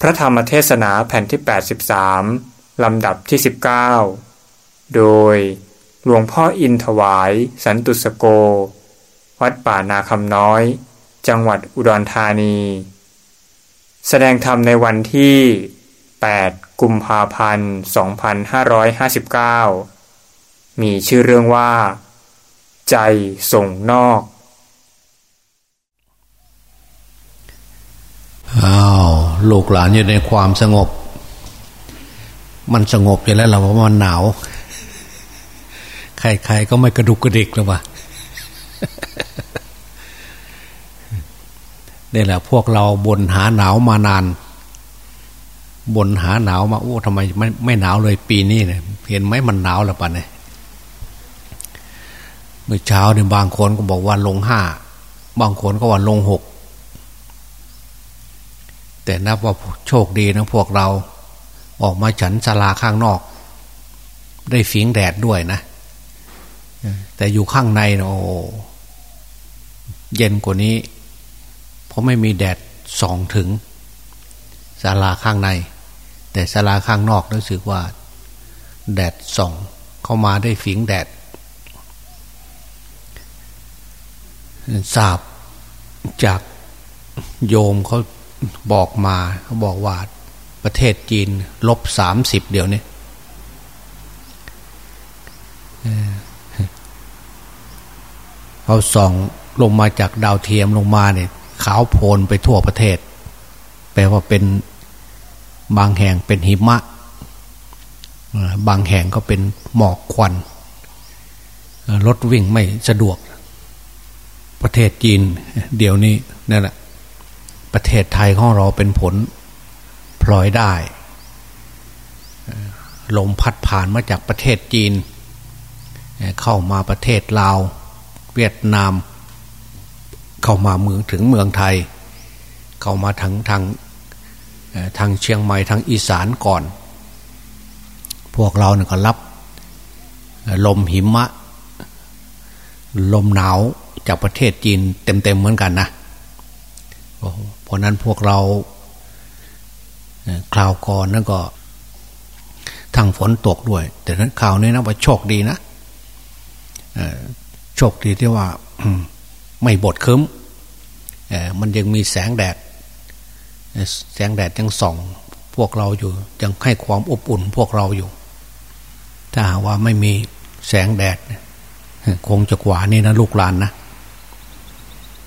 พระธรรมเทศนาแผ่นที่ 83 ลำดับที่ 19 โดยหลวงพ่ออินถวาย สันตุสโก วัดป่านาคำน้อย จังหวัดอุดรธานี แสดงธรรมในวันที่ 8 กุมภาพันธ์ 2559 มีชื่อเรื่องว่า ใจส่งนอก อ้าว ลูกหลานอยู่ในความสงบ มันสงบอยู่แล้วเราเพราะมันหนาว ใครๆก็ไม่กระดุกกระดิกหรอวะนี่แหละพวกเราบนหาหนาวมานาน บนหาหนาวมาโอ้ทำไมไม่ไม่หนาวเลยปีนี้เนี่ยเห็นไหมมันหนาวแล้วปะเนี่ยเมื่อเช้าเนี่ยบางคนก็บอกว่าลงห้าบางคนก็ว่าลงหก แต่นับว่าโชคดีนะพวกเรา ออกมาฉันศาลาข้างนอก ได้ฝิงแดดด้วยนะ แต่อยู่ข้างในนะโอ้เย็นกว่านี้ เพราะไม่มีแดดส่องถึงศาลาข้างใน แต่ศาลาข้างนอกรู้สึกว่า แดดส่อง เข้ามาได้ฝิงแดดทราบจากโยมเขา บอกมาเขาบอกว่าประเทศจีนลบสามสิบเดี๋ยวนี้เขาส่องลงมาจากดาวเทียมลงมาเนี่ยขาวโพลนไปทั่วประเทศ แปลว่าเป็นบางแห่งเป็นหิมะ บางแห่งก็เป็นหมอกควันรถวิ่งไม่สะดวก ประเทศจีน เดี๋ยวนี้นั่นแหละ ประเทศไทยของเราเป็นผลพลอยได้ลมพัดผ่านมาจากประเทศจีน เข้ามาประเทศลาว เวียดนาม เข้ามาเมืองถึงเมืองไทย เข้ามาทางทางทางเชียงใหม่ทางอีสานก่อน พวกเราเนี่ยก็รับ ลมหิมะ ลมหนาวจากประเทศจีนเต็มๆเหมือนกันนะ เพราะนั้นพวกเราคราวก่อนนั่นก็ทางฝนตกด้วย แต่นั้นข่าวนี้นะว่าโชคดีนะโชคดีที่ว่าไม่บดคืมมันยังมีแสงแดด แสงแดดยังส่อง พวกเราอยู่ ยังให้ความอบอุ่นพวกเราอยู่ ถ้าว่าไม่มีแสงแดด คงจะกว่านี่นะลูกหลานนะ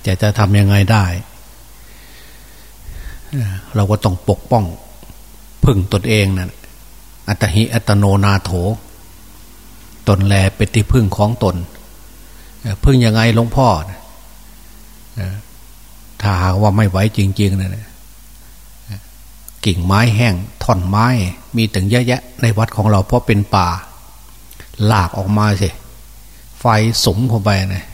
จะจะทำยังไงได้ เราก็ต้องปกป้อง พึ่งตนเองนะ่ะอัตหิอัตโนนาโถ ตนแลเป็นที่พึ่งของตน พึ่งยังไงหลวงพ่อถ้าหากว่าไม่ไหวจริงๆนะกิ่งไม้แห้งท่อนไม้ มีถึงเยอะแยะ ในวัดของเราเพราะเป็นป่าลากออกมาสิไฟสมเข้าไปนะ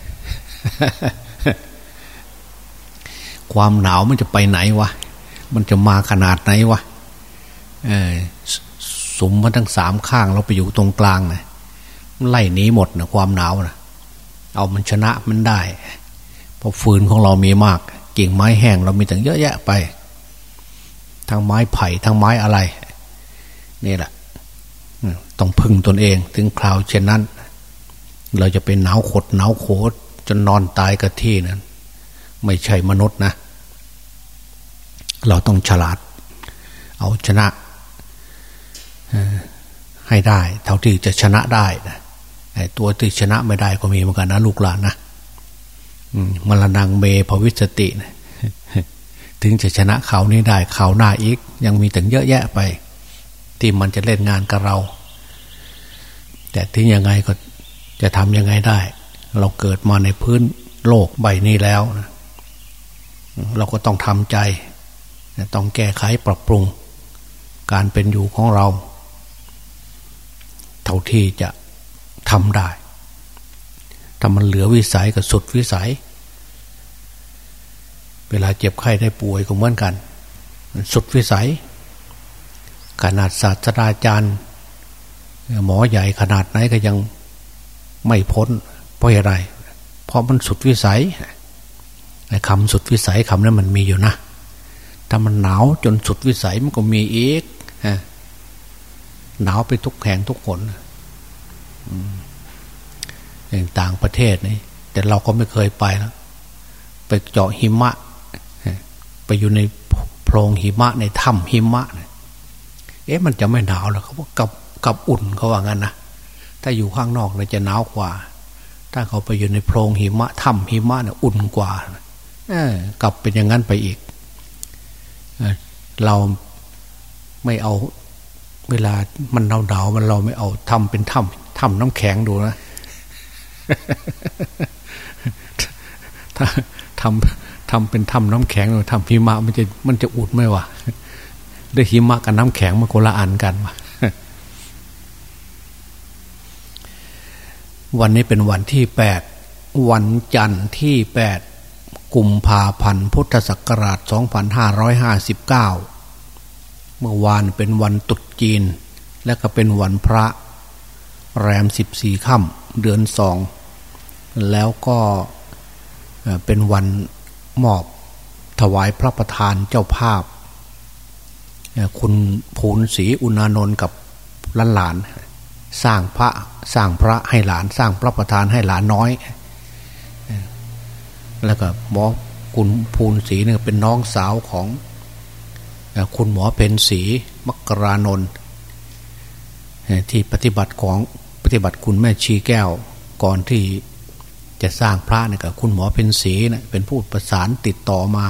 ความหนาวมันจะไปไหนวะ มันจะมาขนาดไหนวะสมมาทั้งสามข้างเราไปอยู่ตรงกลางนะไล่หนีหมดนะความหนาวนะเอามันชนะมันได้ เพราะฟืนของเรามีมาก กิ่งไม้แห้งเรามีถึงเยอะแยะไป ทั้งไม้ไผ่ทั้งไม้อะไร นี่แหละต้องพึ่งตนเองถึงคราวเช่นนั้น เราจะเป็นหนาวขดหนาวโคตจนนอนตายกับที่นั้น ไม่ใช่มนุษย์นะ เราต้องฉลาด เอาชนะให้ได้ เท่าที่จะชนะได้นะตัวที่ชนะไม่ได้ก็มีเหมือนกันนะลูกหลานนะมรณงเมภวิสตินะถึงจะชนะเขานี้ได้เขาหน้าอีก ยังมีถึงเยอะแยะไป ที่มันจะเล่นงานกับเรา แต่ถึงยังไงก็จะทำยังไงได้ เราเกิดมาในพื้นโลกใบนี้แล้วนะเราก็ต้องทำใจ ต้องแก้ไขปรับปรุง การเป็นอยู่ของเรา เท่าที่จะทำได้ถ้ามันเหลือวิสัยกับสุดวิสัย เวลาเจ็บไข้ได้ป่วยก็เหมือนกันสุดวิสัย ขนาดศาสตราจารย์ หมอใหญ่ขนาดไหนก็ยังไม่พ้น เพราะอะไร เพราะมันสุดวิสัยคำสุดวิสัยคำนั้นมันมีอยู่นะ ถ้ามันหนาวจนสุดวิสัยมันก็มีเอกหนาวไปทุกแห่งทุกคนอย่างต่างประเทศนี่แต่เราก็ไม่เคยไปแล้วไปเจาะหิมะ ไปอยู่ในโพรงหิมะในถ้ำหิมะเนี่ยเอ๊ะมันจะไม่หนาวหรอเขาบอกกับกับอุ่นเขาว่างั้นนะถ้าอยู่ข้างนอกเนี่ยจะหนาวกว่า ถ้าเขาไปอยู่ในโพรงหิมะถ้ำหิมะเนี่ยอุ่นกว่าเออกลับเป็นอย่างนั้นไปอีก เราไม่เอาเวลามันหนาวหนาวมันเราไม่เอาทำเป็นถ้ำถ้ำน้ำแข็งดูนะถ้าทำทำเป็นถ้ำน้ำแข็งทำหิมะมันจะมันจะอุดไหมวะด้วยหิมะกับน้ำแข็งมันคนละอันกันวะวันนี้เป็นวันที่แปดวันจันทร์ที่แปด กุมภาพันธ์พุทธศักราช 2559 เมื่อวานเป็นวันตุดจีน และก็เป็นวันพระ แรม 14 ค่ำเดือนสอง แล้วก็เป็นวันมอบถวายพระประธานเจ้าภาพ คุณภูนศรีอุณานนท์กับหลาน สร้างพระสร้างพระให้หลานสร้างพระประธานให้หลานน้อย แล้วก็หมอคุณภูนศรีเนี่ยเป็นน้องสาวของคุณหมอเป็นศรีมกรานนท์ที่ปฏิบัติของปฏิบัติคุณแม่ชีแก้วก่อนที่จะสร้างพระเนี่ยกับคุณหมอเป็นศรีนะเป็นผู้ประสานติดต่อมา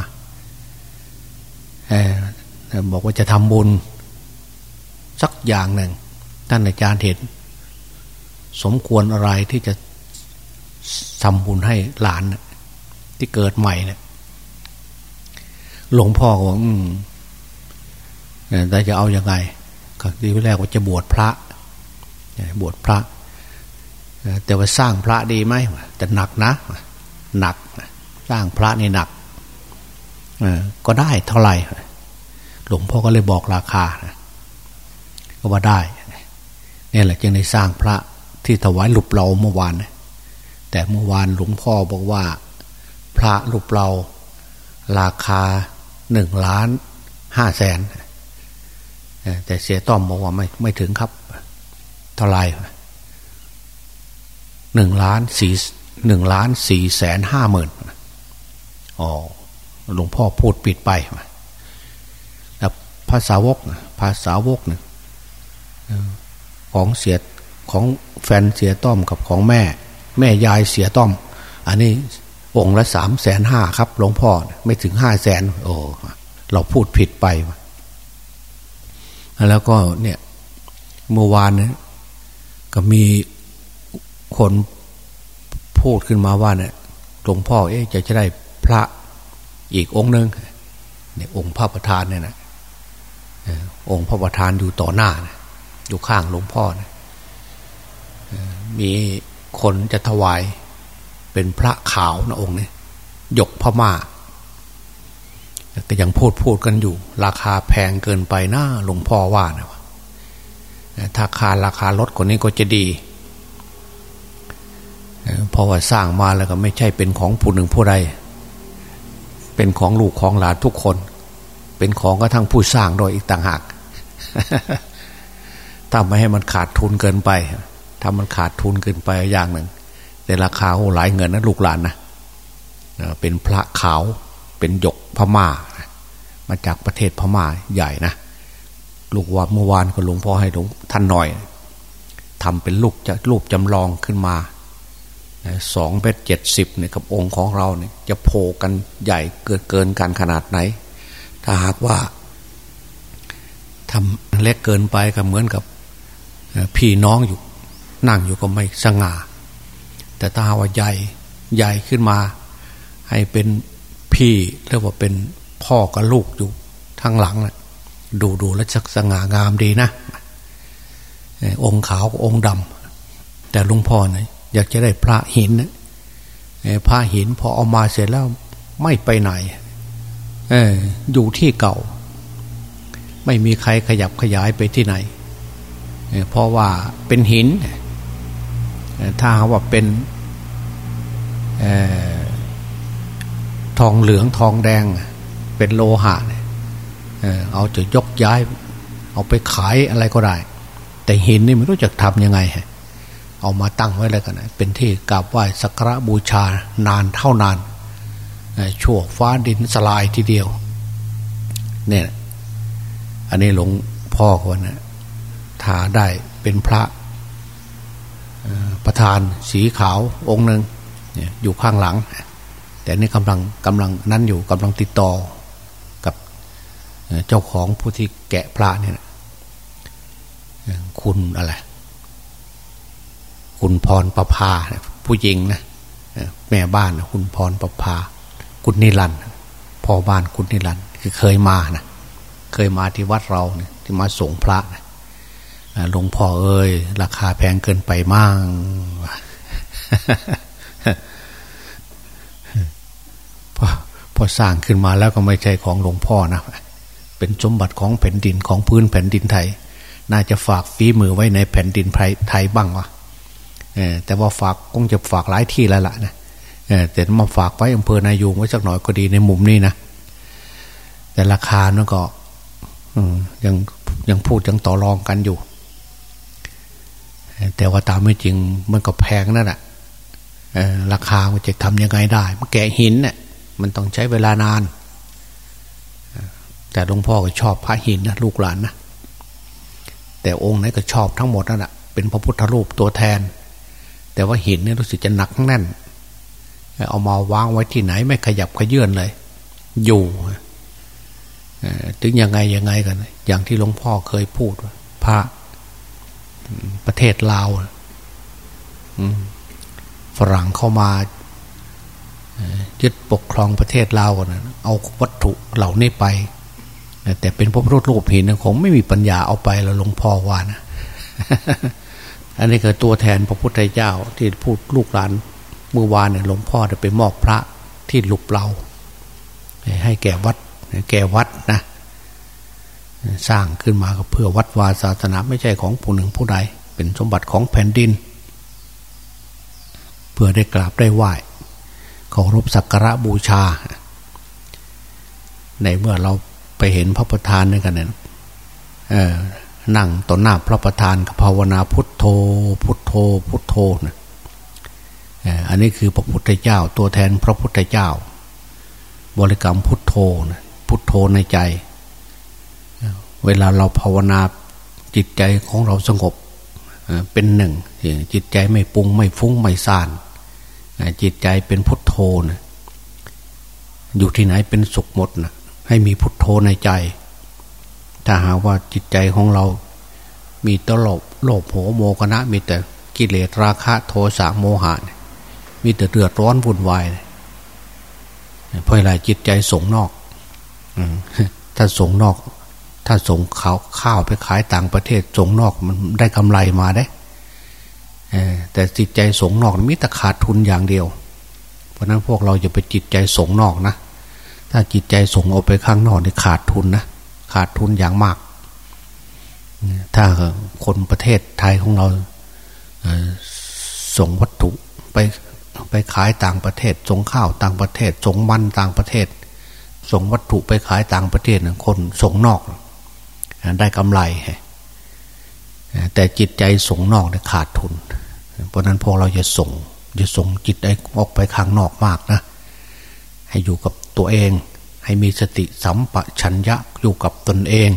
บอกว่าจะทำบุญสักอย่างหนึ่งท่านอาจารย์เห็น สมควรอะไรที่จะทำบุญให้หลาน ที่เกิดใหม่เนี่ยหลวงพ่อบอกอืมแต่จะเอาอยัางไงก็ทีแรกว่าจะบวชพระบวชพระ แต่ว่าสร้างพระดีไหมแต่หนักนะหนักสร้างพระนี่หนักก็ได้เท่าไหร่ หลวงพ่อก็เลยบอกราคาก็ว่าได้นี่แหละจึงได้สร้างพระที่ถวายหลุบเราเมื่อวาน แต่เมื่อวานหลวงพ่อบอกว่า พระหลุบเราราคาหนึ่งล้านห้าแสนแต่เสียต้อมบอกว่าไม่ไม่ถึงครับ เท่าไรหนึ่งล้านสี่หนึ่งล้านสี่แสนห้าหมื่นอ๋อหลวงพ่อพูดปิดไปแล้วภาษาวกภาษาวกเนี่ยของเสียของแฟนเสียต้อมกับของแม่ แม่ยายเสียต้อม อันนี้ องค์ละสามแสนห้าครับหลวงพ่อไม่ถึงห้าแสนโอ้เราพูดผิดไปแล้วก็เนี่ยเมื่อวานเนี่ยก็มีคนพูดขึ้นมาว่าเนี่ยหลวงพ่อเอ๊ะจะจะได้พระอีกองค์หนึ่งเนี่ยองค์พระประธานเนี่ยนะองค์พระประธานอยู่ต่อหน้านะอยู่ข้างหลวงพ่อนะมีคนจะถวาย เป็นพระขาวนะองค์นี้ยกพม่าแต่ยังพูดพูดกันอยู่ ราคาแพงเกินไปนะหลวงพ่อว่านะถ้าคาราคาลดกว่านี้ก็จะดีเพราะว่าสร้างมาแล้วก็ไม่ใช่เป็นของผู้หนึ่งผู้ใดเป็นของลูกของหลานทุกคน เป็นของก็ทั้งผู้สร้างโดยอีกต่างหากถ้าไม่ให้มันขาดทุนเกินไปถ้ามันขาดทุนเกินไปอย่างหนึ่ง แต่ราคาโอ้หลายเงินนะลูกหลานนะเป็นพระขาวเป็นหยกพมา่า มาจากประเทศพม่าใหญ่นะลูกว่าเมื่อวานก็หลวงพ่อให้หลวงท่านหน่อยทำเป็นลูกจะรูปจำลองขึ้นมาสองเมตรเจ็ดสิบเนี่ยกับองค์ของเราเนี่ยจะโผล่กันใหญ่เกินเกินกันขนาดไหน ถ้าหากว่าทำเล็กเกินไปก็เหมือนกับพี่น้องอยู่ นั่งอยู่ก็ไม่สง่า แต่ถ้าว่าใหญ่ใหญ่ขึ้นมา ให้เป็นพี่เรียกว่าเป็นพ่อกับลูกอยู่ทางหลังแหละดูดูแล้วชักสง่างามดีนะองค์ขาวองค์ดำแต่ลุงพ่อเนี่ยอยากจะได้พระหินนะพระหินพอเอามาเสร็จแล้วไม่ไปไหนออยู่ที่เก่า ไม่มีใครขยับขยายไปที่ไหนเพราะว่าเป็นหิน ถ้าว่าเป็นทองเหลืองทองแดงเป็นโลหะเอาจะยกย้าย เอาไปขายอะไรก็ได้ แต่หินนี่ไม่รู้จะทำยังไง เอามาตั้งไว้เลยกันเป็นที่กราบไหว้สักการะบูชานานเท่านานชั่วฟ้าดินสลายทีเดียว เนี่ย อันนี้หลวงพ่อคนนะถาได้เป็นพระ ประธานสีขาวองค์หนึ่งอยู่ข้างหลัง แต่นี่กำลังกำลังนั้นอยู่กำลังติดต่อกับเจ้าของผู้ที่แกะพระเนี่ยคุณอะไรคุณพรประภาผู้หญิงนะแม่บ้านคุณพรประภา คุณนิรันพ่อบ้านคุณนิรันคือเคยมานะเคยมาที่วัดเราเนี่ยที่มาส่งพระนะ หลวงพ่อเอ้ยราคาแพงเกินไปมั่งพอพอสร้างขึ้นมาแล้วก็ไม่ใช่ของหลวงพ่อนะ เป็นสมบัติของแผ่นดินของพื้นแผ่นดินไทย น่าจะฝากฝีมือไว้ในแผ่นดินไทยบ้างวะแต่ว่าฝากคงจะฝากหลายที่แล้วล่ะนะแต่มาฝากไว้อำเภอนายูงไว้สักหน่อยก็ดีในมุมนี้นะแต่ราคานั่นก็ยังยังพูดยังต่อรองกันอยู่ แต่ว่าตามไม่จริงมันก็แพงนั่นแหละราคามันจะทำยังไงได้ มันแกะหินเนี่ยมันต้องใช้เวลานาน แต่หลวงพ่อก็ชอบพระหินนะลูกหลานนะแต่องค์ไหนก็ชอบทั้งหมดนั่นแหะเป็นพระพุทธรูปตัวแทน แต่ว่าหินเนี่ยรู้สึกจะหนักแน่น เอามาวางไว้ที่ไหนไม่ขยับขยื่นเลย อยู่ถึงยังไงยังไงกัน อย่างที่หลวงพ่อเคยพูดพระ ประเทศลาวฝรั่งเข้ามายึดปกครองประเทศลาวนะเอาวัตถุเหล่านี้ไป แต่เป็นพระพุทธรูปหินคงไม่มีปัญญาเอาไปแล้วหลวงพ่อว่านะ อันนี้คือตัวแทนพระพุทธเจ้าที่พูดลูกหลานเมื่อวานเนี่ยหลวงพ่อจะไปมอบพระที่หลุบเราให้แก่วัดแก่วัดนะ สร้างขึ้นมาก็เพื่อวัดวาศาสนาไม่ใช่ของผู้หนึ่งผู้ใด เป็นสมบัติของแผ่นดิน เพื่อได้กราบได้ไหว้เคารพสักการะบูชา ในเมื่อเราไปเห็นพระประธานด้วยกันเนี่ยนั่งต่อหน้าพระประธานภาวนาพุทโธ พุทโธ พุทโธนะอันนี้คือพระพุทธเจ้า ตัวแทนพระพุทธเจ้า บริกรรมพุทโธนะพุทโธในใจ เวลาเราภาวนาจิตใจของเราสงบเป็นหนึ่งจิตใจไม่ปุงไม่ฟุ้งไม่ซ่านจิตใจเป็นพุทโธนะอยู่ที่ไหนเป็นสุขหมดนะให้มีพุทโธในใจ ถ้าหาว่าจิตใจของเรา มีตลบโลภโหโมกนะมีแต่กิเลสราคะโทสะโมหะมีแต่เดือดร้อนวุ่นวายเพราะอะไรจิตใจส่งนอกถ้าส่งนอก ถ้าส่งข้าวข้าวไปขายต่างประเทศส่งนอกมันได้กำไรมาได้แต่จิตใจส่งนอกมิต่ขาดทุนอย่างเดียว เพราะนั้นพวกเราจะไปจิตใจส่งนอกนะ ถ้าจิตใจส่งออกไปข้างนอกนี่ขาดทุนนะขาดทุนอย่างมาก ถ้าคนประเทศไทยของเราส่งวัตถุไปไปขายต่างประเทศ ส่งข้าวต่างประเทศ ส่งมันต่างประเทศ ส่งวัตถุไปขายต่างประเทศคนส่งนอก ได้กำไร แต่จิตใจส่งนอกเนี่ยขาดทุน เพราะนั้นพวกเราจะส่งจะส่งจิตออกไปข้างนอกมากนะ ให้อยู่กับตัวเอง ให้มีสติสัมปชัญญะอยู่กับตนเอง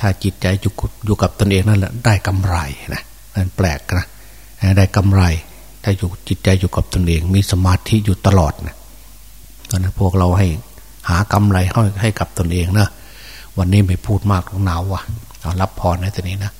ถ้าจิตใจอยู่อยู่กับตนเองนั่นแหละได้กำไรนะนั่นแปลกนะได้กำไร ถ้าอยู่จิตใจอยู่กับตนเอง มีสมาธิอยู่ตลอดนะเพราะนั้นพวกเราให้หากำไรให้ให้กับตนเองนะ วันนี้ไม่พูดมากหนาวว่ะรับพรในตอนนี้นะ